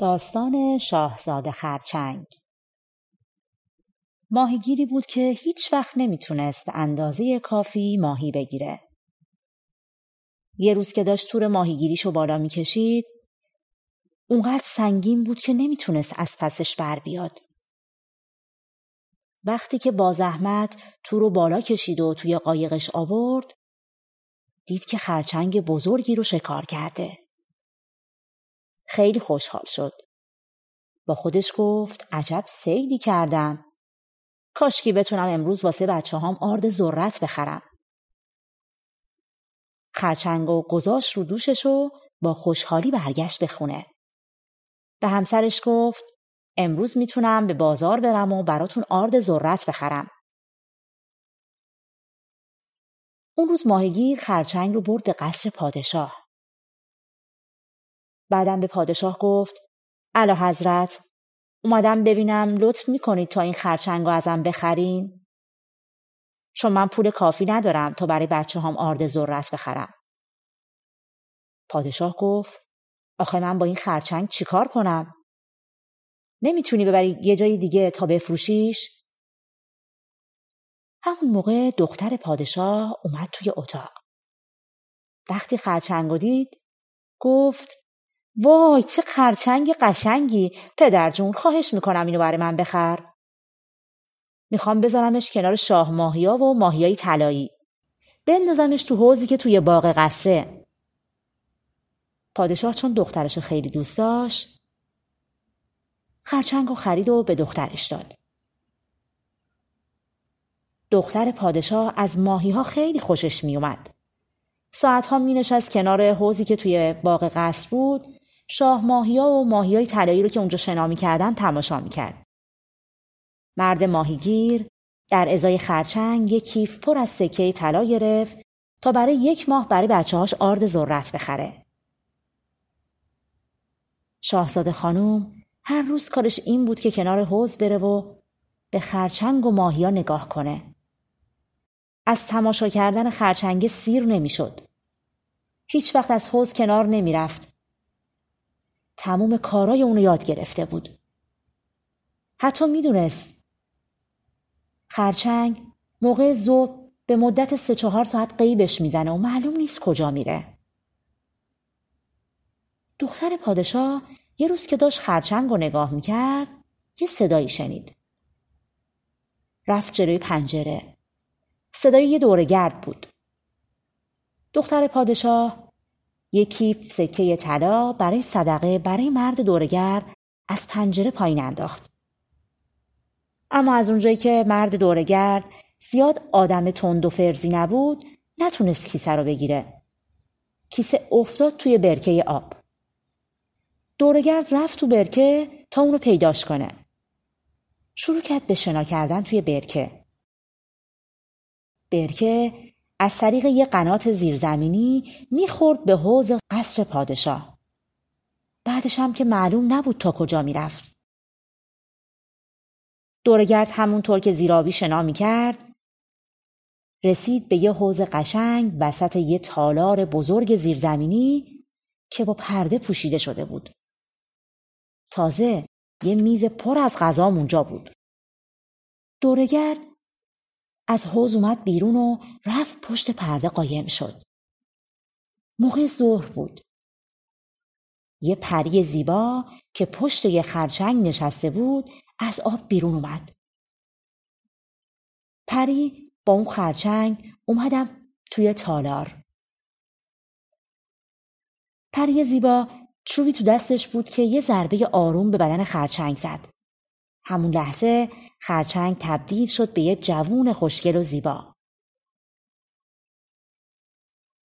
داستان شاهزاده خرچنگ ماهیگیری بود که هیچ وقت نمی‌تونست اندازه کافی ماهی بگیره. یه روز که داشت تور ماهیگیریشو بالا می‌کشید اونقدر سنگین بود که نمی‌تونست از پسش بر بیاد. وقتی که با زحمت تور رو بالا کشید و توی قایقش آورد دید که خرچنگ بزرگی رو شکار کرده. خیلی خوشحال شد. با خودش گفت عجب سیدی کردم. کاشکی بتونم امروز واسه بچه هام آرد ذرت بخرم. خرچنگ و گذاشت رو دوشش و با خوشحالی برگشت به خونه. به همسرش گفت امروز می‌تونم به بازار برم و براتون آرد ذرت بخرم. اون روز ماهیگیر خرچنگ رو برد به قصر پادشاه. بعدم به پادشاه گفت علا حضرت اومدم ببینم لطف می‌کنید تا این خرچنگ ازم بخرین؟ چون من پول کافی ندارم تا برای بچه هم آرد ذرت بخرم. پادشاه گفت آخه من با این خرچنگ چیکار کنم؟ نمی‌تونی ببری یه جای دیگه تا بفروشیش؟ همون موقع دختر پادشاه اومد توی اتاق. وقتی خرچنگ دید گفت وای چه خرچنگ قشنگی. پدر جون خواهش می‌کنم اینو برای من بخر. می‌خوام بذارمش کنار شاه ماهیا و ماهیای طلایی. بندازمش تو حوزی که توی باغ قصره. پادشاه چون دخترش خیلی دوست داشت خرچنگ خرید و به دخترش داد. دختر پادشاه از ماهی ها خیلی خوشش میومد ساعتها می نشست کنار حوزی که توی باغ قصر بود شاه ماهیا و ماهیای طلایی رو که اونجا شنا کردن تماشا می‌کرد. مرد ماهیگیر در ازای خرچنگ یک کیف پر از سکه طلا گرفت تا برای یک ماه برای بچه هاش آرد ذرت بخره. شاهزاده خانوم هر روز کارش این بود که کنار حوز بره و به خرچنگ و ماهیا نگاه کنه. از تماشا کردن خرچنگ سیر نمی‌شد. هیچ وقت از حوز کنار نمی‌رفت تموم کارای اونو یاد گرفته بود. حتی می‌دونست خرچنگ موقع زوب به مدت سه چهار ساعت قیبش می‌زنه و معلوم نیست کجا میره. دختر پادشاه یه روز که داشت خرچنگ رو نگاه می‌کرد یه صدایی شنید. رفت جلوی پنجره. صدای یه دوره گرد بود. دختر پادشاه یک کیف سکه طلا برای صدقه برای مرد دورگر از پنجره پایین انداخت. اما از اونجایی که مرد دورگرد زیاد آدم تند و فرزی نبود نتونست کیسه رو بگیره. کیسه افتاد توی برکه آب. دورگرد رفت تو برکه تا اونو پیداش کنه. شروع کرد به شنا کردن توی برکه. برکه از طریق یه قنات زیرزمینی می‌خورد به حوز قصر پادشاه. بعدش هم که معلوم نبود تا کجا می‌رفت. دورگرد همونطور که زیرابی شنا می‌کرد رسید به یه حوز قشنگ وسط یه تالار بزرگ زیرزمینی که با پرده پوشیده شده بود. تازه یه میز پر از غذا اونجا بود. دورگرد از حوز اومد بیرون و رفت پشت پرده قایم شد. موقع ظهر بود. یه پری زیبا که پشت یه خرچنگ نشسته بود از آب بیرون اومد. پری با اون خرچنگ اومدم توی تالار. پری زیبا چوبی تو دستش بود که یه ضربه آروم به بدن خرچنگ زد. همون لحظه خرچنگ تبدیل شد به یه جوون خوشگل و زیبا.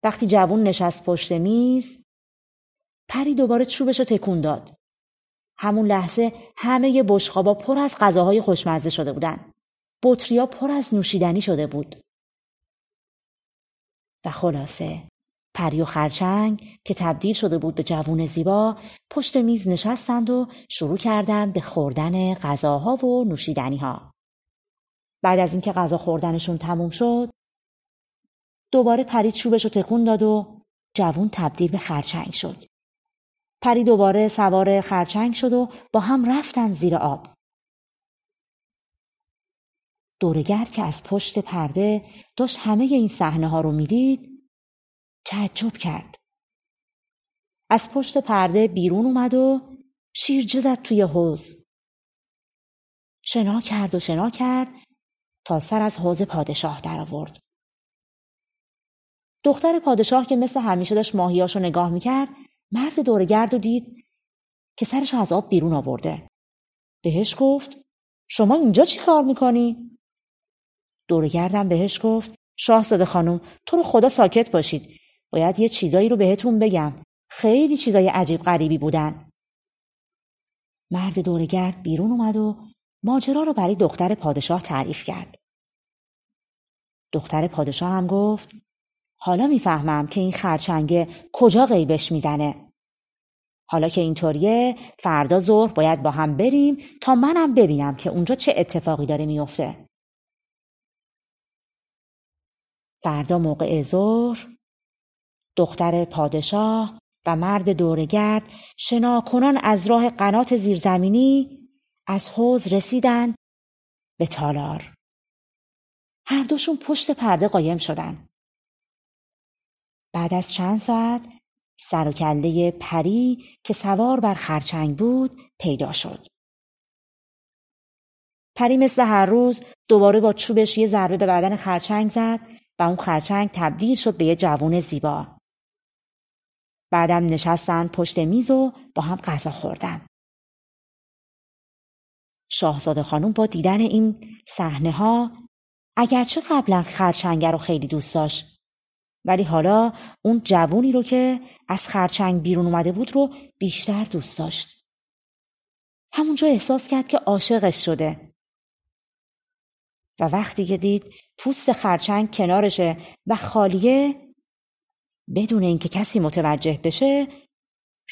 وقتی جوون نشست پشت میز پری دوباره چوبش رو تکون داد. همون لحظه همه بشقابا پر از غذاهای خوشمزه شده بودن. بطریا پر از نوشیدنی شده بود. و خلاصه پری و خرچنگ که تبدیل شده بود به جوون زیبا پشت میز نشستند و شروع کردند به خوردن غذاها و نوشیدنی ها. بعد از اینکه غذا خوردنشون تموم شد دوباره پری چوبش رو تکون داد و جوون تبدیل به خرچنگ شد. پری دوباره سوار خرچنگ شد و با هم رفتن زیر آب. دورگرد که از پشت پرده داشت همه این صحنه ها رو می‌دید تعجب کرد. از پشت پرده بیرون اومد و شیرجه زد توی حوز. شنا کرد و شنا کرد تا سر از حوز پادشاه در آورد. دختر پادشاه که مثل همیشه داشت ماهیاشو نگاه می‌کرد مرد دورگرد و دید که سرش از آب بیرون آورده. بهش گفت شما اینجا چی کار می‌کنی؟ دورگردم بهش گفت شاهزاده خانم تو رو خدا ساکت باشید. باید یه چیزایی رو بهتون بگم. خیلی چیزای عجیب غریبی بودن. مرد دورگرد بیرون اومد و ماجرا رو برای دختر پادشاه تعریف کرد. دختر پادشاه هم گفت حالا می‌فهمم که این خرچنگه کجا غیبش می‌زنه. حالا که اینطوریه فردا ظهر باید با هم بریم تا منم ببینم که اونجا چه اتفاقی داره میفته. فردا موقع ظهر دختر پادشاه و مرد دورگرد شناکنان از راه قنات زیرزمینی از حوز رسیدن به تالار. هر دوشون پشت پرده قایم شدن. بعد از چند ساعت سر پری که سوار بر خرچنگ بود پیدا شد. پری مثل هر روز دوباره با چوبش یه ضربه به بدن خرچنگ زد و اون خرچنگ تبدیل شد به یه جوون زیبا. بعدم نشستن پشت میز و با هم غذا خوردن. شاهزاده خانم با دیدن این صحنه ها اگرچه قبلا خرچنگه رو خیلی دوست داشت ولی حالا اون جوونی رو که از خرچنگ بیرون اومده بود رو بیشتر دوست داشت. همونجا احساس کرد که عاشقش شده. و وقتی که دید پوست خرچنگ کنارشه و خالیه بدون اینکه کسی متوجه بشه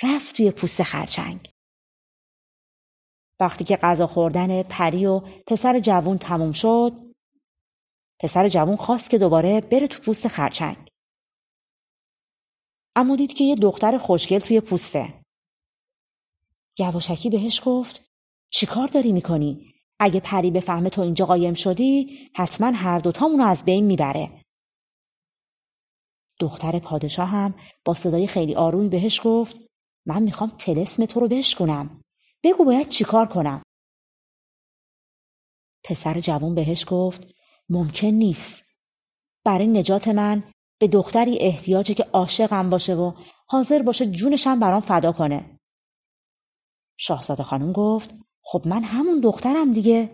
رفت توی پوست خرچنگ. وقتی که غذا خوردن پری و پسر جوون تموم شد پسر جوون خواست که دوباره بره تو پوست خرچنگ. اما دید که یه دختر خوشگل توی پوسته. یواشکی بهش گفت چیکار داری می‌کنی؟ اگه پری به فهم تو اینجا قایم شدی حتما هر دوتامونو از بین می‌بره. دختر پادشاه هم با صدای خیلی آرومی بهش گفت من می‌خوام تلسم تو رو بشکنم. بگو باید چیکار کنم. پسر جوان بهش گفت ممکن نیست. برای نجات من به دختری احتیاجه که عاشقم باشه و حاضر باشه جونشم برام فدا کنه. شاهزاده خانم گفت خب من همون دخترم دیگه.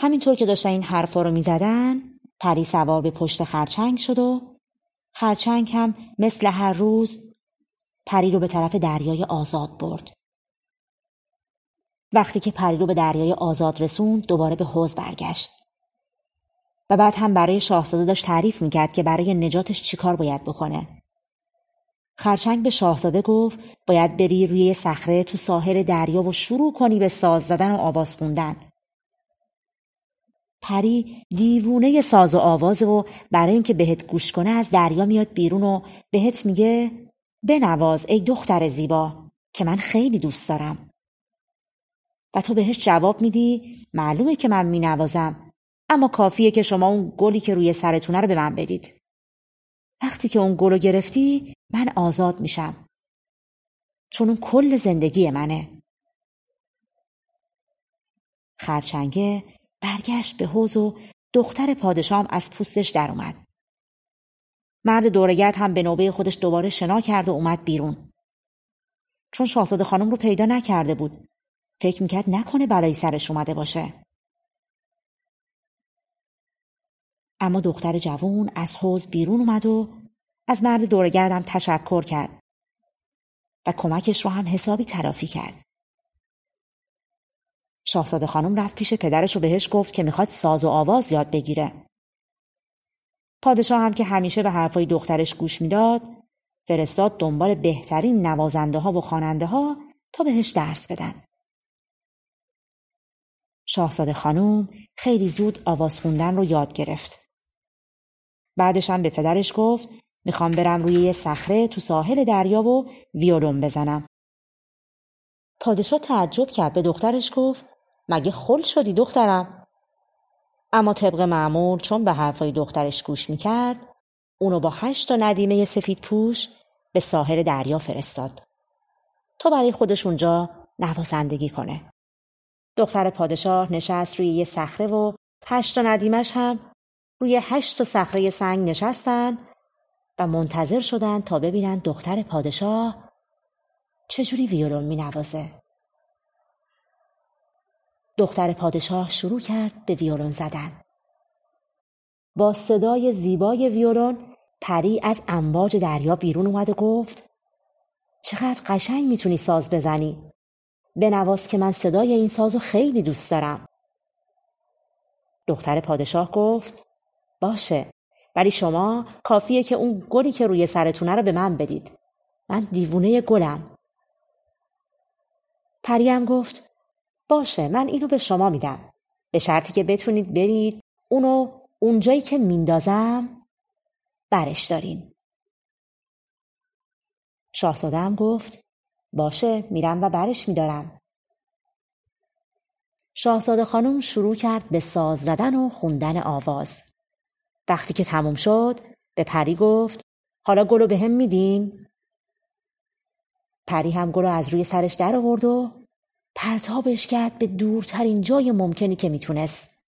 همینطور که داشتن این حرفا رو می‌زدن پری سوار به پشت خرچنگ شد و خرچنگ هم مثل هر روز پری رو به طرف دریای آزاد برد. وقتی که پری رو به دریای آزاد رسوند دوباره به حوز برگشت. و بعد هم برای شاهزاده داشت تعریف می‌کرد که برای نجاتش چیکار باید بکنه. خرچنگ به شاهزاده گفت باید بری روی صخره تو ساحل دریا و شروع کنی به ساز زدن و آواز خوندن. پری دیوونه ساز و آواز و برای اینکه بهت گوش کنه از دریا میاد بیرون و بهت میگه بنواز ای دختر زیبا که من خیلی دوست دارم. و تو بهش جواب میدی معلومه که من مینوازم اما کافیه که شما اون گلی که روی سرتونه رو به من بدید. وقتی که اون گل رو گرفتی من آزاد میشم. چون اون کل زندگی منه. خرچنگه برگشت به حوز و دختر پادشام از پوستش در اومد. مرد دورگرد هم به نوبه خودش دوباره شنا کرد و اومد بیرون. چون شاهزاده خانم رو پیدا نکرده بود. فکر می‌کرد نکنه برای سرش اومده باشه. اما دختر جوون از حوز بیرون اومد و از مرد دورگردم تشکر کرد. و کمکش رو هم حسابی ترافی کرد. شاهزاده خانم رفت پیش پدرش و بهش گفت که می‌خواد ساز و آواز یاد بگیره. پادشاه هم که همیشه به حرفای دخترش گوش می‌داد فرستاد دنبال بهترین نوازنده ها و خواننده ها تا بهش درس بدن. شاهزاده خانم خیلی زود آواز خوندن رو یاد گرفت. بعدش هم به پدرش گفت می‌خوام برم روی یه صخره تو ساحل دریا و ویولون بزنم. پادشاه تعجب کرد به دخترش گفت مگه خل شدی دخترم؟ اما طبق معمول چون به حرفای دخترش گوش می‌کرد اونو با هشت تا ندیمه سفید پوش به ساحل دریا فرستاد تا برای خودش اونجا نوازندگی کنه. دختر پادشاه نشست روی یه صخره و هشت تا ندیمش هم روی هشت تا صخره سنگ نشستن و منتظر شدن تا ببینن دختر پادشاه چجوری ویولون می نوازه. دختر پادشاه شروع کرد به ویولون زدن. با صدای زیبای ویولون پری از امواج دریا بیرون اومد و گفت چقدر قشنگ می‌تونی ساز بزنی. بنواز که من صدای این سازو خیلی دوست دارم. دختر پادشاه گفت باشه ولی شما کافیه که اون گلی که روی سرتونه رو به من بدید. من دیوونه گلم. پریم گفت باشه من اینو به شما میدم. به شرطی که بتونید برید اونو اونجایی که میندازم برش دارین. شاهزاده هم گفت باشه میرم و برش میدارم. شاهزاده خانم شروع کرد به ساز زدن و خوندن آواز. وقتی که تموم شد به پری گفت حالا گلو به هم میدین؟ پری هم گلو از روی سرش در آورد و پرتابش کرد به دورترین جای ممکنی که می‌تونست.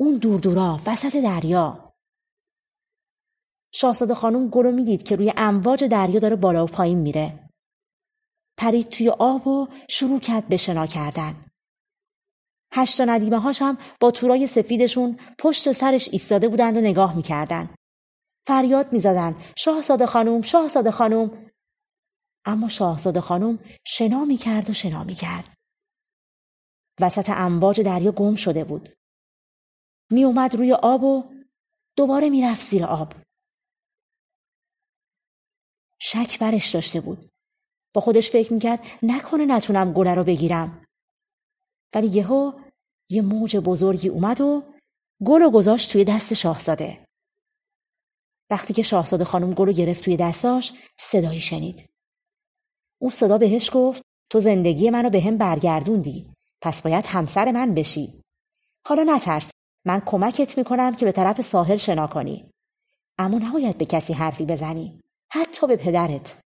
اون دور دورا وسط دریا. شاهزاده خانم گلو می‌دید که روی امواج دریا داره بالا و پایین میره. پرید توی آب و شروع کرد به شنا کردن. هشتا ندیمه هاش هم با تورای سفیدشون پشت سرش ایستاده بودند و نگاه می‌کردن. فریاد می‌زدن شاهزاده خانم شاهزاده خانم اما شاهزاده خانم شنا می‌کرد و شنا می‌کرد. وسط امواج دریا گم شده بود. می اومد روی آب و دوباره می‌رفت زیر آب. شک برش داشته بود. با خودش فکر می‌کرد نکنه نتونم گله رو بگیرم. ولی یهو یه موج بزرگی اومد و گل و گذاشت توی دست شاهزاده. وقتی که شاهزاده خانم گل رو گرفت توی دستاش صدایی شنید. اون صدا بهش گفت تو زندگی منو به هم برگردوندی پس باید همسر من بشی. حالا نترس من کمکت می‌کنم که به طرف ساحل شنا کنی. اما نباید به کسی حرفی بزنی. حتی به پدرت.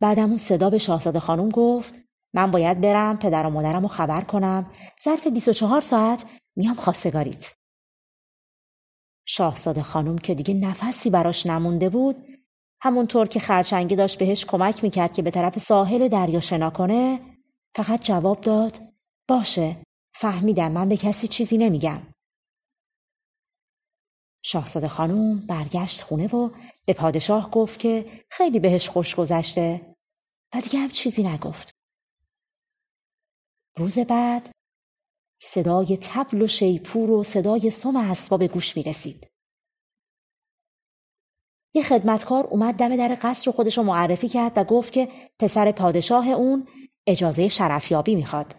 بعدم اون صدا به شاهزاده خانم گفت من باید برم پدر و مادرم رو خبر کنم ظرف 24 ساعت میام خواستگاریت. شاهزاده خانم که دیگه نفسی براش نمونده بود همونطور که خرچنگی داشت بهش کمک می‌کرد که به طرف ساحل دریا شنا کنه فقط جواب داد باشه فهمیدم من به کسی چیزی نمیگم. شاهزاده خانم برگشت خونه و به پادشاه گفت که خیلی بهش خوش گذشته و دیگه هم چیزی نگفت. روز بعد صدای تبل و شیپور و صدای سم اسباب گوش می رسید. یه خدمتکار اومد دم در قصر خودش رو معرفی کرد و گفت که پسر پادشاه اون اجازه شرفیابی می‌خواد.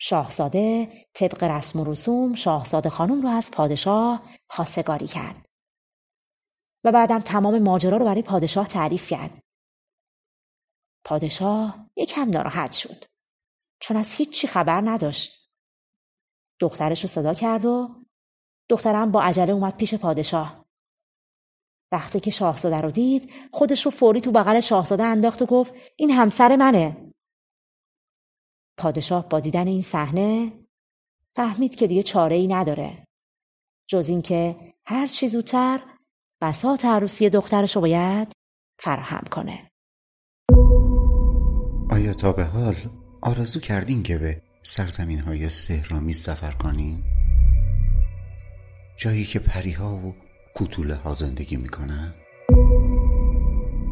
شاهزاده طبق رسم و رسوم شاهزاده خانم رو از پادشاه خواستگاری کرد. و بعدم تمام ماجرا رو برای پادشاه تعریف کرد. پادشاه یکم ناراحت شد چون از هیچی خبر نداشت دخترش رو صدا کرد و دخترم با عجله اومد پیش پادشاه. وقتی که شاهزاده رو دید خودش رو فوری تو بغل شاهزاده انداخت و گفت این همسر منه. پادشاه با دیدن این صحنه فهمید که دیگه چاره ای نداره. جز اینکه هر چی زودتر بساط عروسی دخترش رو باید فراهم کنه. آیا تا به حال آرزو کردین که به سرزمین های سهرامی سفر کنین؟ جایی که پریها و کوتوله ها زندگی می‌کنن؟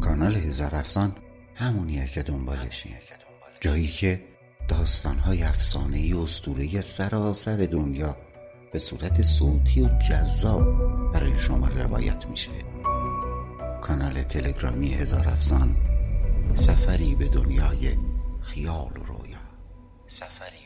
کانال هزار افسان همونیه که دنبالشی جایی که داستانهای افسانه ای اسطوره سراسر دنیا به صورت صوتی و جذاب برای شما روایت میشه. کانال تلگرامی هزار افسان سفری به دنیای خیال و رویا. سفری